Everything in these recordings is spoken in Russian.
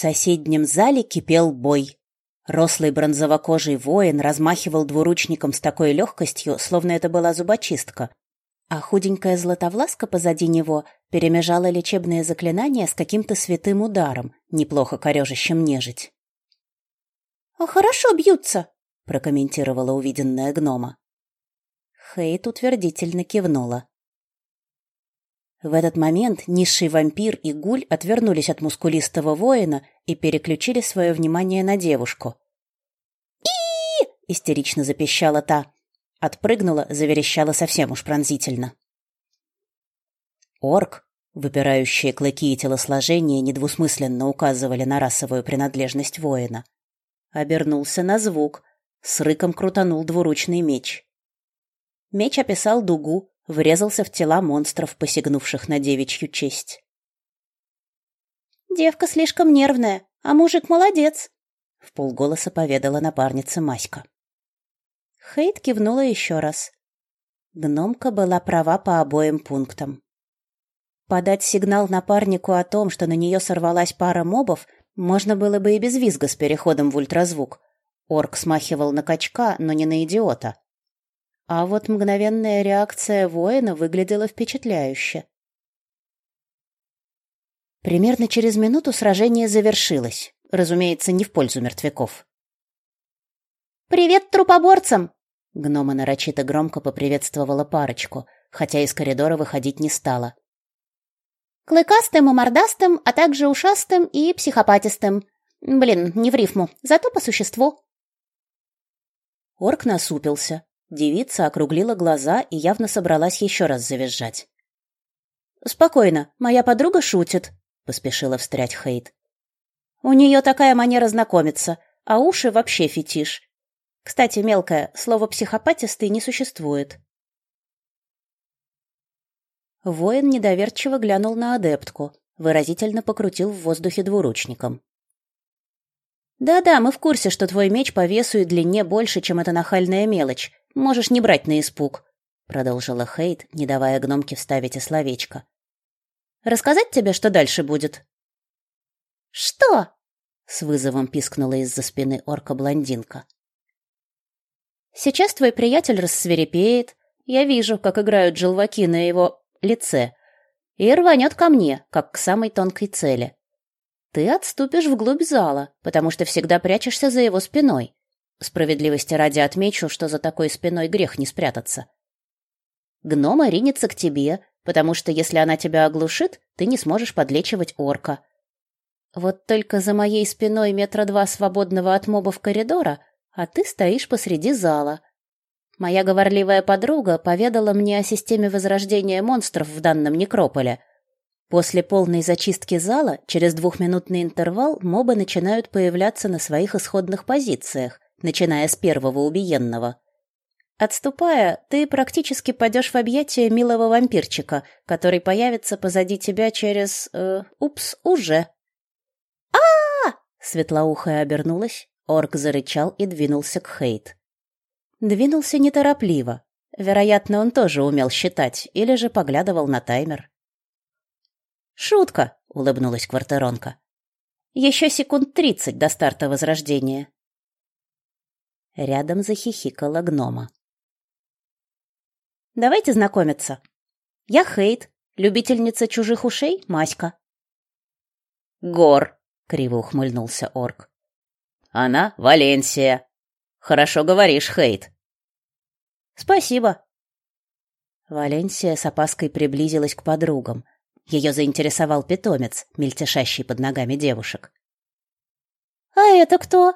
Соседнем зале кипел бой. Рослый бронзовокожий воин размахивал двуручником с такой легкостью, словно это была зубочистка, а худенькая златовласка позади него перемежала лечебные заклинания с каким-то святым ударом, неплохо корежащим нежить. «А хорошо бьются», — прокомментировала увиденная гнома. Хейт утвердительно кивнула. В этот момент низший вампир и гуль отвернулись от мускулистого воина и переключили свое внимание на девушку. и истерично запищала та. Отпрыгнула, заверещала совсем уж пронзительно. Орк, выпирающие клыки и телосложение недвусмысленно указывали на расовую принадлежность воина. Обернулся на звук, с рыком крутанул двуручный меч. Меч описал дугу, врезался в тела монстров, посягнувших на девичью честь. «Девка слишком нервная, а мужик молодец», — в полголоса поведала напарница Маська. Хейт кивнула еще раз. Гномка была права по обоим пунктам. Подать сигнал напарнику о том, что на нее сорвалась пара мобов, можно было бы и без визга с переходом в ультразвук. Орк смахивал на качка, но не на идиота. А вот мгновенная реакция воина выглядела впечатляюще. Примерно через минуту сражение завершилось, разумеется, не в пользу мертвяков. «Привет трупоборцам!» Гнома нарочито громко поприветствовала парочку, хотя из коридора выходить не стала. «Клыкастым и мордастым, а также ушастым и психопатистым. Блин, не в рифму, зато по существу». Орк насупился, Девица округлила глаза и явно собралась еще раз завизжать. «Спокойно, моя подруга шутит», — поспешила встрять Хейт. «У нее такая манера знакомиться, а уши вообще фетиш. Кстати, мелкая, слово «психопатистый» не существует». Воин недоверчиво глянул на адептку, выразительно покрутил в воздухе двуручником. «Да-да, мы в курсе, что твой меч по весу и длине больше, чем эта нахальная мелочь, Можешь не брать на испуг, продолжила Хейт, не давая гномке вставить и словечко. Рассказать тебе, что дальше будет? Что? с вызовом пискнула из-за спины орка-блондинка. Сейчас твой приятель рассверепеет. Я вижу, как играют желваки на его лице. И рванет ко мне, как к самой тонкой цели. Ты отступишь вглубь зала, потому что всегда прячешься за его спиной. Справедливости ради отмечу, что за такой спиной грех не спрятаться. Гнома ринется к тебе, потому что если она тебя оглушит, ты не сможешь подлечивать орка. Вот только за моей спиной метра два свободного от мобов коридора, а ты стоишь посреди зала. Моя говорливая подруга поведала мне о системе возрождения монстров в данном некрополе. После полной зачистки зала, через двухминутный интервал, мобы начинают появляться на своих исходных позициях, начиная с первого убиенного. Отступая, ты практически падешь в объятия милого вампирчика, который появится позади тебя через... Э, упс, уже. а, -а, -а Светлоухая обернулась, орк зарычал и двинулся к Хейт. Двинулся неторопливо. Вероятно, он тоже умел считать или же поглядывал на таймер. «Шутка!» — улыбнулась квартиронка. «Еще секунд тридцать до старта возрождения». Рядом захихикала гнома. Давайте знакомиться. Я Хейт, любительница чужих ушей, Маська. Гор, криво ухмыльнулся орк. Она Валенсия. Хорошо говоришь, Хейт. Спасибо. Валенсия с опаской приблизилась к подругам. Ее заинтересовал питомец, мельтешащий под ногами девушек. А это кто?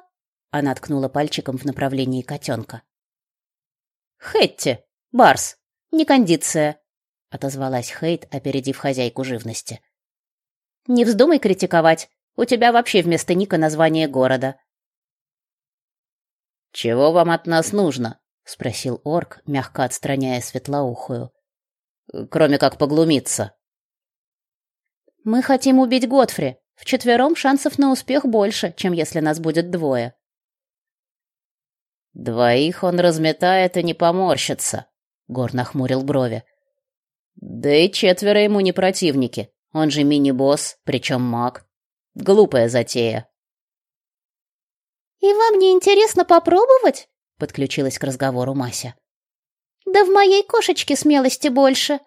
Она ткнула пальчиком в направлении котенка. «Хэтти! Барс! Не кондиция!» — отозвалась Хейт, опередив хозяйку живности. «Не вздумай критиковать. У тебя вообще вместо Ника название города». «Чего вам от нас нужно?» — спросил орк, мягко отстраняя светлоухую. «Кроме как поглумиться». «Мы хотим убить Готфри. Вчетвером шансов на успех больше, чем если нас будет двое», Двоих он разметает и не поморщится, Гор нахмурил брови. Да и четверо ему не противники. Он же мини-босс, причем маг. Глупая затея. «И вам не интересно попробовать?» — подключилась к разговору Мася. «Да в моей кошечке смелости больше».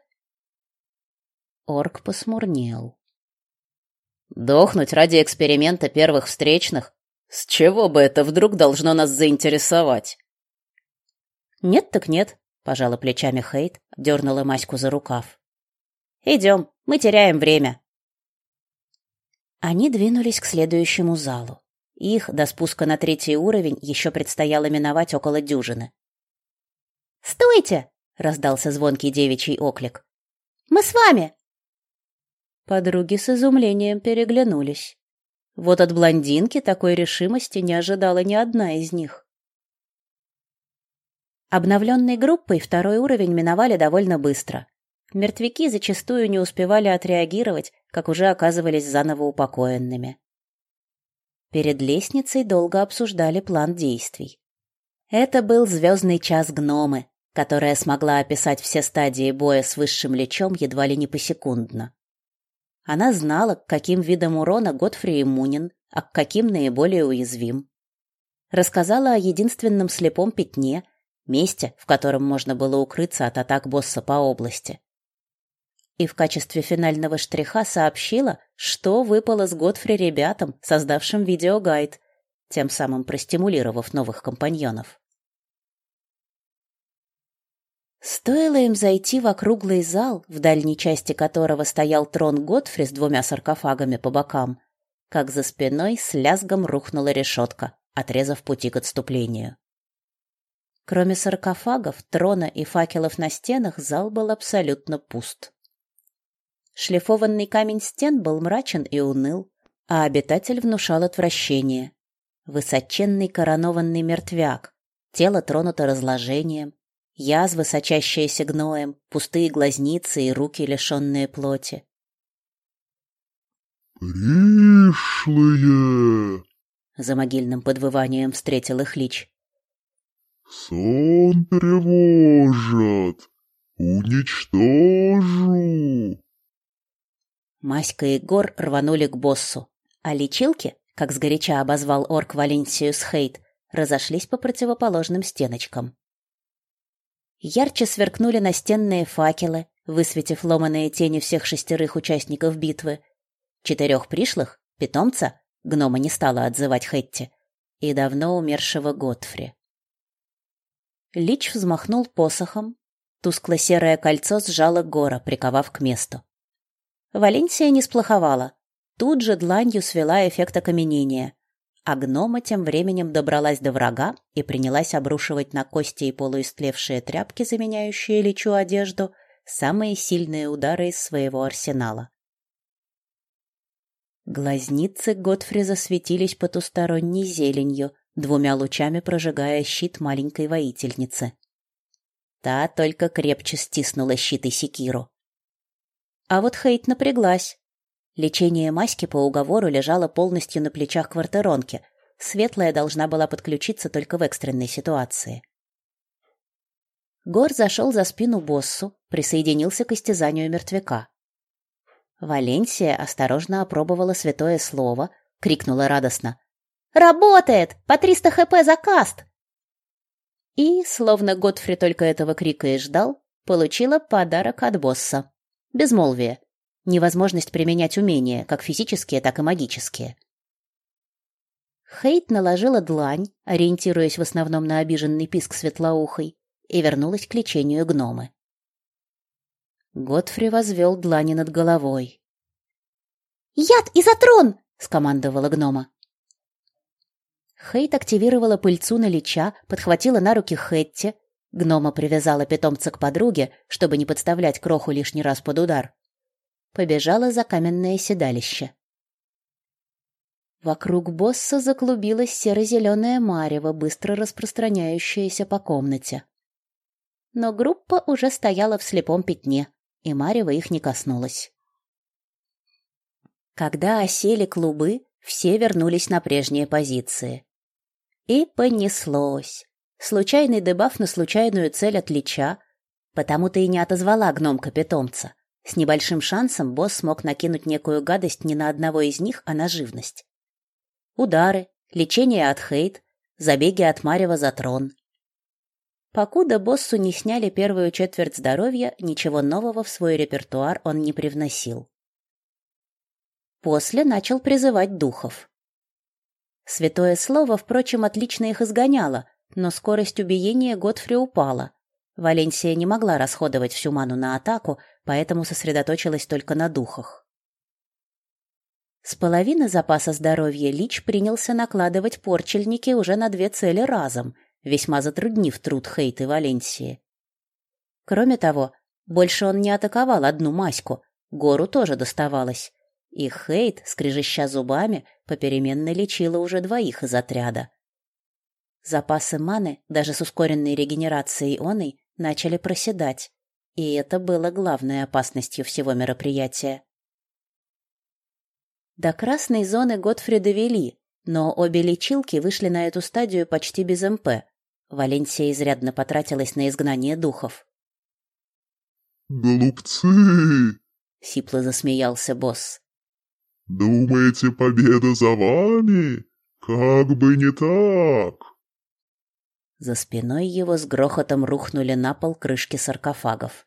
Орк посмурнел. «Дохнуть ради эксперимента первых встречных? С чего бы это вдруг должно нас заинтересовать?» «Нет так нет», — пожала плечами Хейт, дернула Маську за рукав. «Идем, мы теряем время». Они двинулись к следующему залу. Их до спуска на третий уровень еще предстояло миновать около дюжины. «Стойте!» — раздался звонкий девичий оклик. «Мы с вами!» Подруги с изумлением переглянулись. Вот от блондинки такой решимости не ожидала ни одна из них. Обновленной группой второй уровень миновали довольно быстро. Мертвяки зачастую не успевали отреагировать, как уже оказывались заново упокоенными. Перед лестницей долго обсуждали план действий. Это был звездный час гномы, которая смогла описать все стадии боя с высшим лечом едва ли не посекундно. Она знала, к каким видам урона Готфри иммунен, а к каким наиболее уязвим. Рассказала о единственном слепом пятне, месте, в котором можно было укрыться от атак босса по области и в качестве финального штриха сообщила, что выпало с Годфри ребятам, создавшим видеогайд, тем самым простимулировав новых компаньонов. Стоило им зайти в округлый зал, в дальней части которого стоял трон Годфри с двумя саркофагами по бокам, как за спиной с лязгом рухнула решетка, отрезав пути к отступлению. Кроме саркофагов, трона и факелов на стенах, зал был абсолютно пуст. Шлифованный камень стен был мрачен и уныл, а обитатель внушал отвращение. Высоченный коронованный мертвяк, тело тронуто разложением, язвы, сочащиеся гноем, пустые глазницы и руки, лишенные плоти. «Пришлые!» За могильным подвыванием встретил их лич. «Сон тревожат! Уничтожу!» Маська и Гор рванули к боссу, а лечилки, как сгоряча обозвал орк Валенсию с Хейт, разошлись по противоположным стеночкам. Ярче сверкнули настенные факелы, высветив ломаные тени всех шестерых участников битвы. Четырех пришлых, питомца, гнома не стала отзывать Хетти, и давно умершего Готфри. Лич взмахнул посохом, тускло-серое кольцо сжало гора, приковав к месту. Валенсия не сплоховала. Тут же дланью свела эффект окаменения. А гнома тем временем добралась до врага и принялась обрушивать на кости и полуистлевшие тряпки, заменяющие личу одежду, самые сильные удары из своего арсенала. Глазницы Готфри засветились потусторонней зеленью, двумя лучами прожигая щит маленькой воительницы. Та только крепче стиснула щит и секиру. А вот Хейт напряглась. Лечение Маськи по уговору лежало полностью на плечах квартиронки. Светлая должна была подключиться только в экстренной ситуации. Гор зашел за спину боссу, присоединился к истязанию мертвяка. Валенсия осторожно опробовала святое слово, крикнула радостно. «Работает! По 300 хп за каст!» И, словно Готфри только этого крика и ждал, получила подарок от босса. Безмолвие. Невозможность применять умения, как физические, так и магические. Хейт наложила длань, ориентируясь в основном на обиженный писк светлоухой, и вернулась к лечению гномы. Готфри возвел длани над головой. «Яд изотрон!» — скомандовала гнома. Хейт активировала пыльцу на лича, подхватила на руки Хетти, Гнома привязала питомца к подруге, чтобы не подставлять кроху лишний раз под удар. Побежала за каменное седалище. Вокруг босса заклубилась серо-зеленая марево, быстро распространяющаяся по комнате. Но группа уже стояла в слепом пятне, и марево их не коснулась. Когда осели клубы, все вернулись на прежние позиции. И понеслось. Случайный дебаф на случайную цель от Лича, потому-то и не отозвала гномка-питомца. С небольшим шансом босс смог накинуть некую гадость не на одного из них, а на живность. Удары, лечение от хейт, забеги от Марева за трон. Покуда боссу не сняли первую четверть здоровья, ничего нового в свой репертуар он не привносил. После начал призывать духов. Святое слово, впрочем, отлично их изгоняло, но скорость убиения Готфри упала. Валенсия не могла расходовать всю ману на атаку, поэтому сосредоточилась только на духах. С половины запаса здоровья Лич принялся накладывать порчельники уже на две цели разом, весьма затруднив труд Хейт и Валенсии. Кроме того, больше он не атаковал одну маську, гору тоже доставалось, и Хейт, скрежеща зубами, попеременно лечила уже двоих из отряда. Запасы маны, даже с ускоренной регенерацией оной, начали проседать, и это было главной опасностью всего мероприятия. До красной зоны Готфри довели, но обе лечилки вышли на эту стадию почти без МП. Валенсия изрядно потратилась на изгнание духов. «Глупцы!» — сипло засмеялся босс. «Думаете, победа за вами? Как бы не так!» За спиной его с грохотом рухнули на пол крышки саркофагов.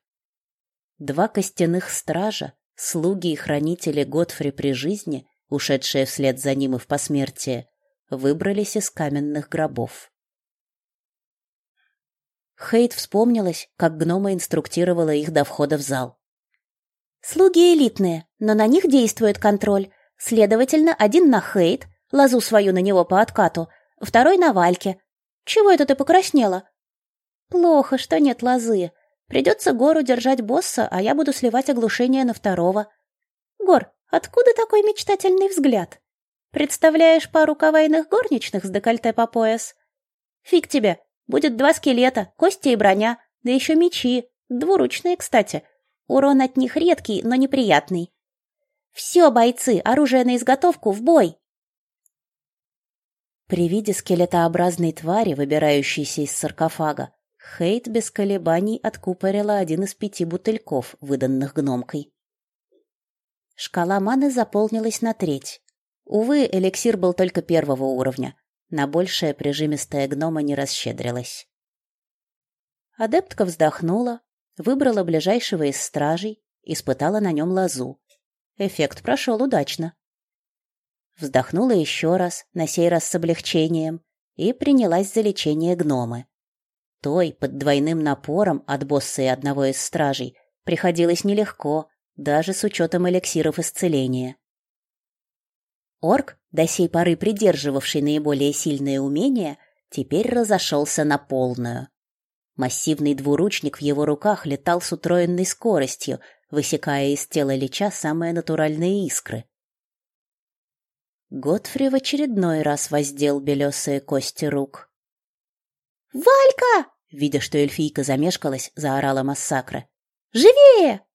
Два костяных стража, слуги и хранители Готфри при жизни, ушедшие вслед за ним и в посмертие, выбрались из каменных гробов. Хейт вспомнилась, как гнома инструктировала их до входа в зал. Слуги элитные, но на них действует контроль. Следовательно, один на Хейт, лазу свою на него по откату, второй на Вальке, чего это ты покраснела? Плохо, что нет лозы. Придется Гору держать босса, а я буду сливать оглушение на второго. Гор, откуда такой мечтательный взгляд? Представляешь пару кавайных горничных с декольте по пояс? Фиг тебе, будет два скелета, кости и броня, да еще мечи, двуручные, кстати. Урон от них редкий, но неприятный. Все, бойцы, оружие на изготовку, в бой! При виде скелетообразной твари, выбирающейся из саркофага, Хейт без колебаний откупорила один из пяти бутыльков, выданных гномкой. Шкала маны заполнилась на треть. Увы, эликсир был только первого уровня. На большее прижимистая гнома не расщедрилась. Адептка вздохнула, выбрала ближайшего из стражей, испытала на нем лозу. Эффект прошел удачно вздохнула еще раз, на сей раз с облегчением, и принялась за лечение гномы. Той, под двойным напором от босса и одного из стражей, приходилось нелегко, даже с учетом эликсиров исцеления. Орк, до сей поры придерживавший наиболее сильные умения, теперь разошелся на полную. Массивный двуручник в его руках летал с утроенной скоростью, высекая из тела лича самые натуральные искры. Готфри в очередной раз воздел белесые кости рук. «Валька!» Видя, что эльфийка замешкалась, заорала Массакра. «Живее!»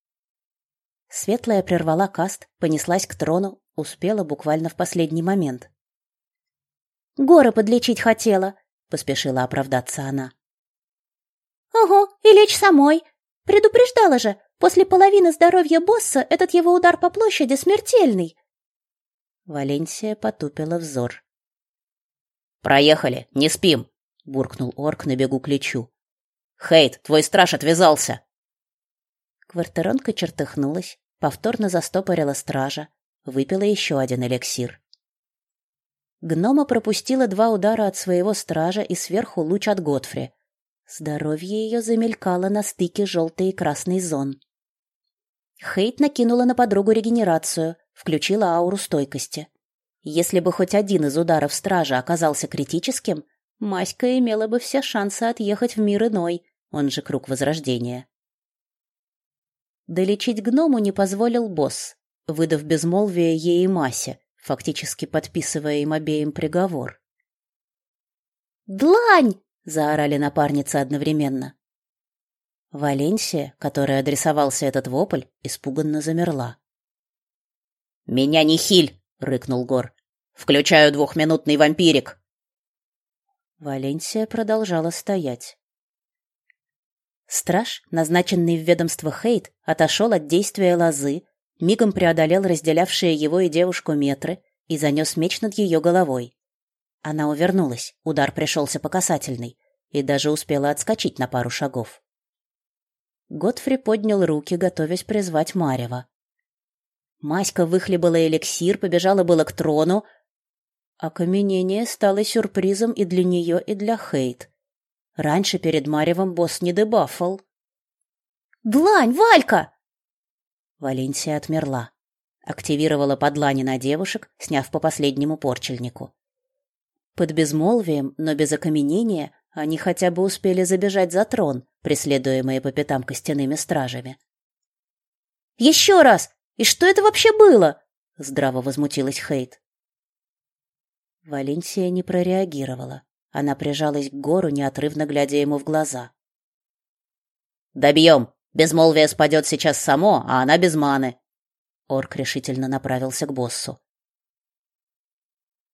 Светлая прервала каст, понеслась к трону, успела буквально в последний момент. «Горы подлечить хотела», — поспешила оправдаться она. «Ого, и лечь самой. Предупреждала же, после половины здоровья босса этот его удар по площади смертельный. Валенсия потупила взор. «Проехали, не спим!» — буркнул орк на бегу к лечу. «Хейт, твой страж отвязался!» Квартиронка чертыхнулась, повторно застопорила стража, выпила еще один эликсир. Гнома пропустила два удара от своего стража и сверху луч от Готфри. Здоровье ее замелькало на стыке желтой и красной зон. Хейт накинула на подругу регенерацию, включила ауру стойкости. Если бы хоть один из ударов стража оказался критическим, Маська имела бы все шансы отъехать в мир иной, он же круг возрождения. Долечить гному не позволил босс, выдав безмолвие ей и Масе, фактически подписывая им обеим приговор. «Длань!» — заорали напарницы одновременно. Валенсия, которой адресовался этот вопль, испуганно замерла. «Меня не хиль!» — рыкнул Гор. «Включаю двухминутный вампирик!» Валенсия продолжала стоять. Страж, назначенный в ведомство Хейт, отошел от действия лозы, мигом преодолел разделявшие его и девушку метры и занес меч над ее головой. Она увернулась, удар пришелся по касательной, и даже успела отскочить на пару шагов. Готфри поднял руки, готовясь призвать Марева. Маська выхлебала эликсир, побежала было к трону. Окаменение стало сюрпризом и для нее, и для Хейт. Раньше перед Маревом босс не дебафал. «Длань, Валька!» Валенсия отмерла. Активировала подлани на девушек, сняв по последнему порчельнику. Под безмолвием, но без окаменения, они хотя бы успели забежать за трон, преследуемые по пятам костяными стражами. «Еще раз! И что это вообще было?» — здраво возмутилась Хейт. Валенсия не прореагировала. Она прижалась к гору, неотрывно глядя ему в глаза. «Добьем! Безмолвие спадет сейчас само, а она без маны!» Орк решительно направился к боссу.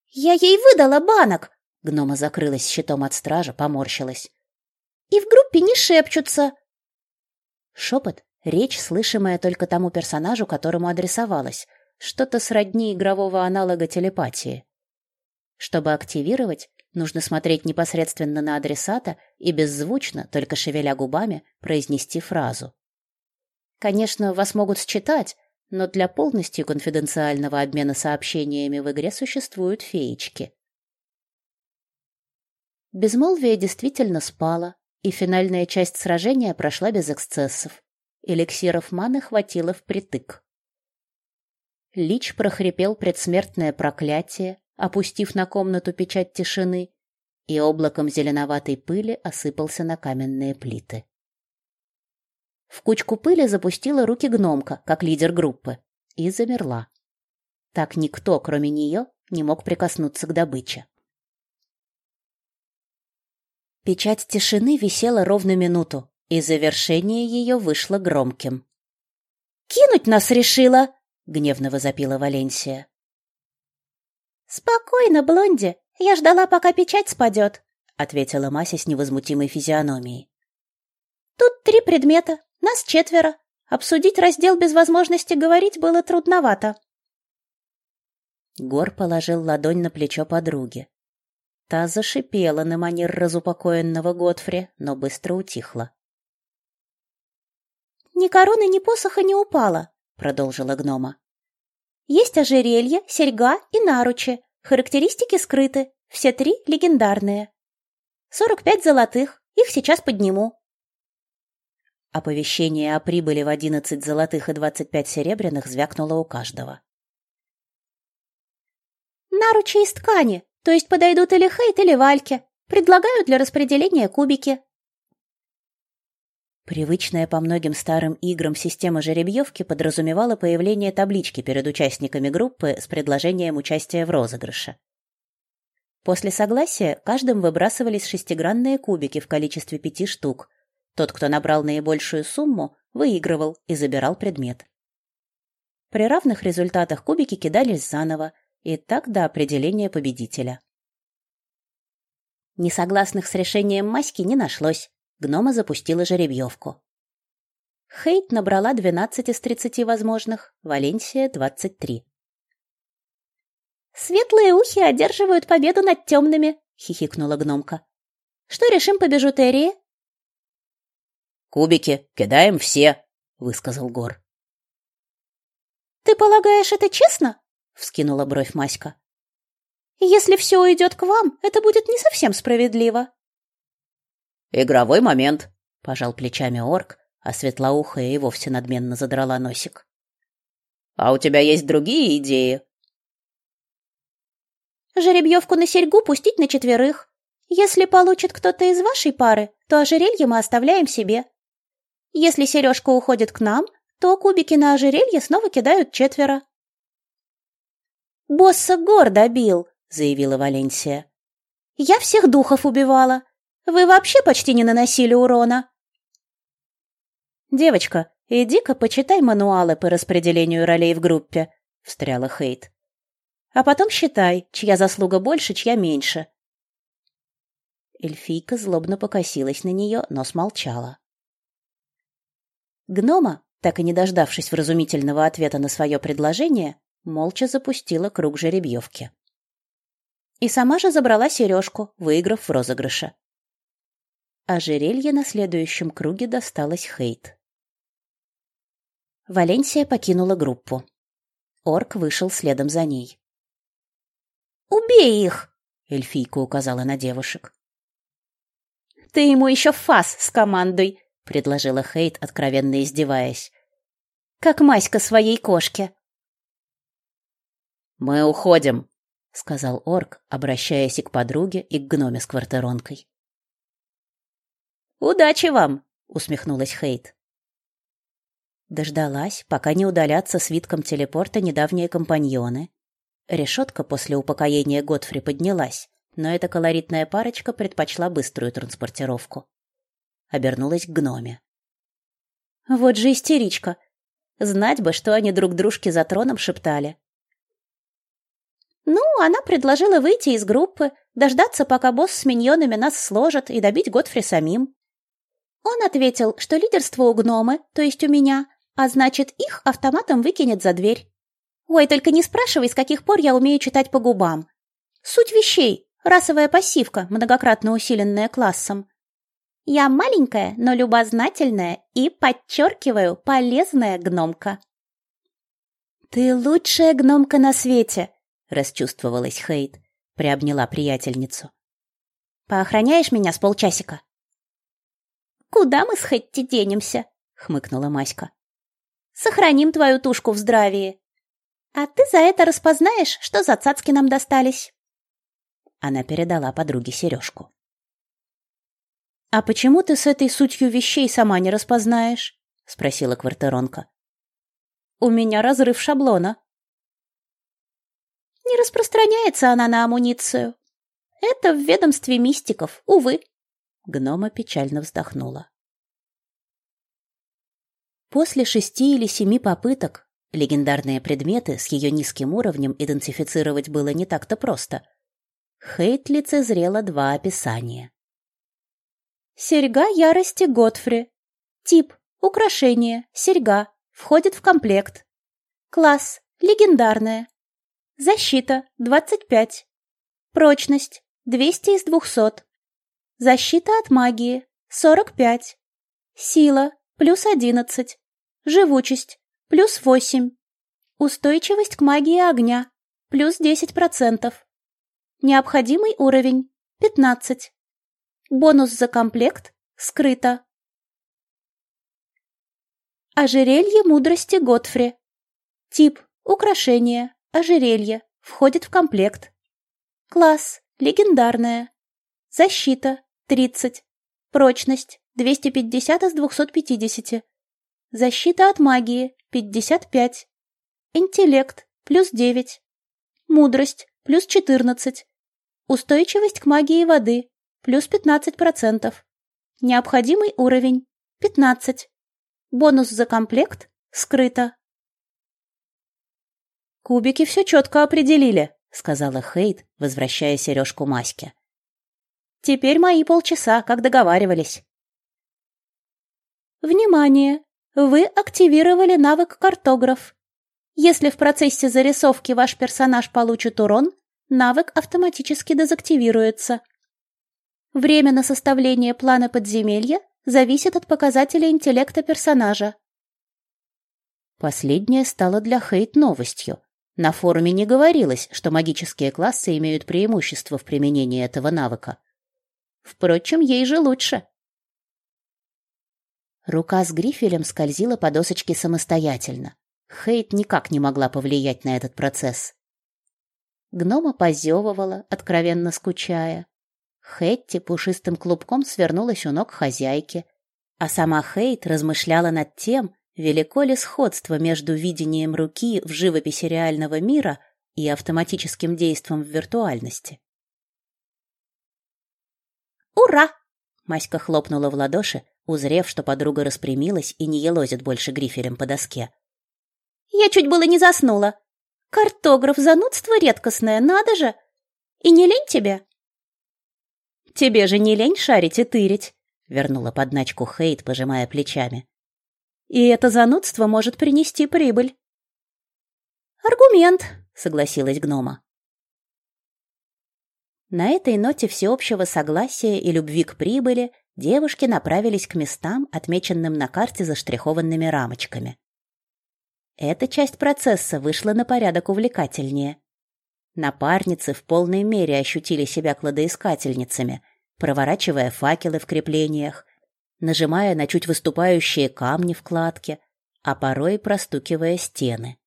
«Я ей выдала банок!» Гнома закрылась щитом от стража, поморщилась. «И в группе не шепчутся!» Шепот — речь, слышимая только тому персонажу, которому адресовалась, что-то сродни игрового аналога телепатии. Чтобы активировать, Нужно смотреть непосредственно на адресата и беззвучно, только шевеля губами, произнести фразу. Конечно, вас могут считать, но для полностью конфиденциального обмена сообщениями в игре существуют феечки. Безмолвие действительно спало, и финальная часть сражения прошла без эксцессов. Эликсиров маны хватило впритык. Лич прохрипел предсмертное проклятие, опустив на комнату печать тишины, и облаком зеленоватой пыли осыпался на каменные плиты. В кучку пыли запустила руки гномка, как лидер группы, и замерла. Так никто, кроме нее, не мог прикоснуться к добыче. Печать тишины висела ровно минуту, и завершение ее вышло громким. «Кинуть нас решила!» — гневно возопила Валенсия. «Спокойно, Блонди, я ждала, пока печать спадет», — ответила Мася с невозмутимой физиономией. «Тут три предмета, нас четверо. Обсудить раздел без возможности говорить было трудновато». Гор положил ладонь на плечо подруги. Та зашипела на манер разупокоенного Готфри, но быстро утихла. «Ни короны, ни посоха не упала», — продолжила гнома. Есть ожерелье, серьга и наручи. Характеристики скрыты. Все три легендарные. 45 золотых. Их сейчас подниму. Оповещение о прибыли в 11 золотых и 25 серебряных звякнуло у каждого. Наручи из ткани, то есть подойдут или Хейт, или Вальке. Предлагаю для распределения кубики. Привычная по многим старым играм система жеребьевки подразумевала появление таблички перед участниками группы с предложением участия в розыгрыше. После согласия каждым выбрасывались шестигранные кубики в количестве пяти штук. Тот, кто набрал наибольшую сумму, выигрывал и забирал предмет. При равных результатах кубики кидались заново, и так до определения победителя. Несогласных с решением Маськи не нашлось. Гнома запустила жеребьевку. Хейт набрала 12 из 30 возможных, Валенсия — 23. «Светлые ухи одерживают победу над темными», — хихикнула гномка. «Что решим по бижутерии?» «Кубики, кидаем все», — высказал Гор. «Ты полагаешь, это честно?» — вскинула бровь Маська. «Если все уйдет к вам, это будет не совсем справедливо». Игровой момент, пожал плечами орк, а светлоухая и вовсе надменно задрала носик. А у тебя есть другие идеи? Жеребьевку на серьгу пустить на четверых. Если получит кто-то из вашей пары, то ожерелье мы оставляем себе. Если сережка уходит к нам, то кубики на ожерелье снова кидают четверо. «Босса гордо бил», — заявила Валенсия. «Я всех духов убивала. Вы вообще почти не наносили урона. Девочка, иди-ка почитай мануалы по распределению ролей в группе, встряла Хейт. А потом считай, чья заслуга больше, чья меньше. Эльфийка злобно покосилась на нее, но смолчала. Гнома, так и не дождавшись вразумительного ответа на свое предложение, молча запустила круг жеребьевки. И сама же забрала сережку, выиграв в розыгрыше. Ожерелье на следующем круге досталось Хейт. Валенсия покинула группу. Орк вышел следом за ней. «Убей их!» — эльфийка указала на девушек. «Ты ему еще фас с командой!» — предложила Хейт, откровенно издеваясь. «Как Маська своей кошке!» «Мы уходим», — сказал орк, обращаясь и к подруге, и к гноме с квартиронкой. «Удачи вам!» — усмехнулась Хейт. Дождалась, пока не удалятся свитком телепорта недавние компаньоны. Решетка после упокоения Готфри поднялась, но эта колоритная парочка предпочла быструю транспортировку. Обернулась к гноме. «Вот же истеричка! Знать бы, что они друг дружке за троном шептали!» Ну, она предложила выйти из группы, дождаться, пока босс с миньонами нас сложит, и добить Готфри самим. Он ответил, что лидерство у гномы, то есть у меня, а значит, их автоматом выкинет за дверь. Ой, только не спрашивай, с каких пор я умею читать по губам. Суть вещей — расовая пассивка, многократно усиленная классом. Я маленькая, но любознательная и, подчеркиваю, полезная гномка. «Ты лучшая гномка на свете!» расчувствовалась Хейт, приобняла приятельницу. Поохраняешь меня с полчасика? Куда мы с Хэтти денемся? хмыкнула Маська. Сохраним твою тушку в здравии. А ты за это распознаешь, что за цацки нам достались. Она передала подруге сережку. А почему ты с этой сутью вещей сама не распознаешь? спросила квартиронка. У меня разрыв шаблона. Не распространяется она на амуницию. Это в ведомстве мистиков, увы. Гнома печально вздохнула. После шести или семи попыток легендарные предметы с ее низким уровнем идентифицировать было не так-то просто. Хейт лицезрела два описания. Серьга ярости Готфри. Тип украшение, серьга, входит в комплект. Класс легендарная. Защита 25. Прочность 200 из 200. Защита от магии 45. Сила плюс 11. Живучесть плюс 8. Устойчивость к магии огня плюс 10%. Необходимый уровень 15. Бонус за комплект скрыто. Ожерелье мудрости Готфри. Тип украшение Ожерелье. Входит в комплект. Класс. Легендарная. Защита. 30. Прочность. 250 из 250. Защита от магии. 55. Интеллект. Плюс 9. Мудрость. Плюс 14. Устойчивость к магии воды. Плюс 15%. Необходимый уровень. 15. Бонус за комплект. Скрыто. Кубики все четко определили, сказала Хейт, возвращая сережку Маське. Теперь мои полчаса, как договаривались. Внимание! Вы активировали навык картограф. Если в процессе зарисовки ваш персонаж получит урон, навык автоматически дезактивируется. Время на составление плана подземелья зависит от показателя интеллекта персонажа. Последнее стало для Хейт новостью. На форуме не говорилось, что магические классы имеют преимущество в применении этого навыка. Впрочем, ей же лучше. Рука с грифелем скользила по досочке самостоятельно. Хейт никак не могла повлиять на этот процесс. Гнома позевывала, откровенно скучая. Хетти пушистым клубком свернулась у ног хозяйки, а сама Хейт размышляла над тем, Велико ли сходство между видением руки в живописи реального мира и автоматическим действием в виртуальности? «Ура!» — Маська хлопнула в ладоши, узрев, что подруга распрямилась и не елозит больше грифелем по доске. «Я чуть было не заснула. Картограф занудство редкостное, надо же! И не лень тебе?» «Тебе же не лень шарить и тырить», — вернула подначку Хейт, пожимая плечами. И это занудство может принести прибыль. Аргумент, согласилась гнома. На этой ноте всеобщего согласия и любви к прибыли девушки направились к местам, отмеченным на карте заштрихованными рамочками. Эта часть процесса вышла на порядок увлекательнее. Напарницы в полной мере ощутили себя кладоискательницами, проворачивая факелы в креплениях, нажимая на чуть выступающие камни в кладке, а порой простукивая стены.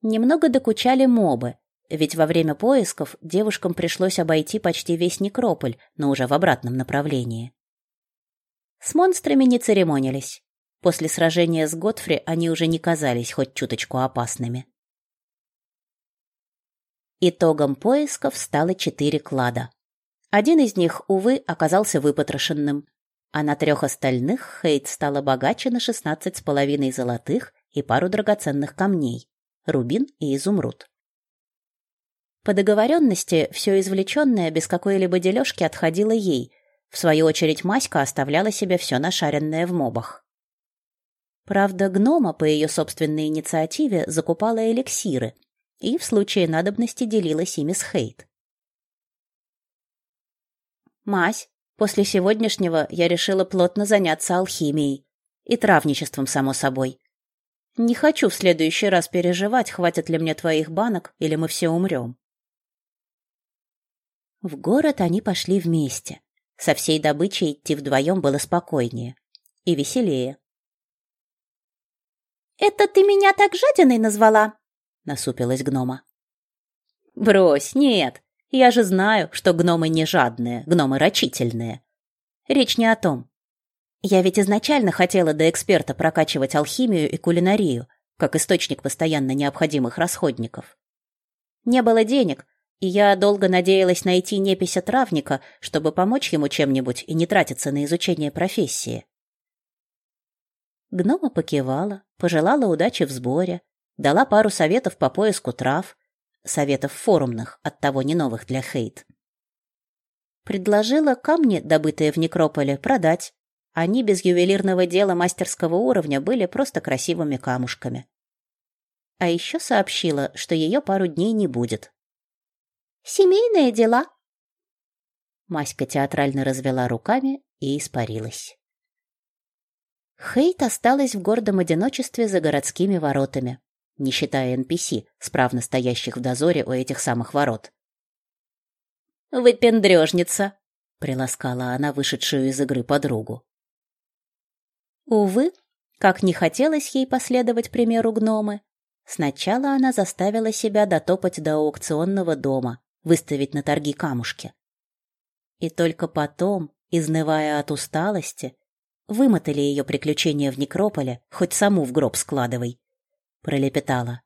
Немного докучали мобы, ведь во время поисков девушкам пришлось обойти почти весь некрополь, но уже в обратном направлении. С монстрами не церемонились. После сражения с Готфри они уже не казались хоть чуточку опасными. Итогом поисков стало четыре клада. Один из них, увы, оказался выпотрошенным, а на трех остальных Хейт стала богаче на шестнадцать с половиной золотых и пару драгоценных камней – рубин и изумруд. По договоренности, все извлеченное без какой-либо дележки отходило ей. В свою очередь Маська оставляла себе все нашаренное в мобах. Правда, гнома по ее собственной инициативе закупала эликсиры и в случае надобности делилась ими с Хейт. «Мась, После сегодняшнего я решила плотно заняться алхимией. И травничеством, само собой. Не хочу в следующий раз переживать, хватит ли мне твоих банок, или мы все умрем. В город они пошли вместе. Со всей добычей идти вдвоем было спокойнее. И веселее. «Это ты меня так жадиной назвала?» — насупилась гнома. «Брось, нет. Я же знаю, что гномы не жадные, гномы рачительные. Речь не о том. Я ведь изначально хотела до эксперта прокачивать алхимию и кулинарию, как источник постоянно необходимых расходников. Не было денег, и я долго надеялась найти непися травника, чтобы помочь ему чем-нибудь и не тратиться на изучение профессии. Гнома покивала, пожелала удачи в сборе, дала пару советов по поиску трав, советов форумных, оттого не новых для Хейт. Предложила камни, добытые в некрополе, продать. Они без ювелирного дела мастерского уровня были просто красивыми камушками. А еще сообщила, что ее пару дней не будет. «Семейные дела?» Маська театрально развела руками и испарилась. Хейт осталась в гордом одиночестве за городскими воротами не считая NPC, справно стоящих в дозоре у этих самых ворот. «Выпендрежница!» — приласкала она вышедшую из игры подругу. Увы, как не хотелось ей последовать примеру гномы, сначала она заставила себя дотопать до аукционного дома, выставить на торги камушки. И только потом, изнывая от усталости, вымотали ее приключения в некрополе, хоть саму в гроб складывай, пролепетала.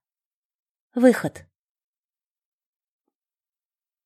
Выход.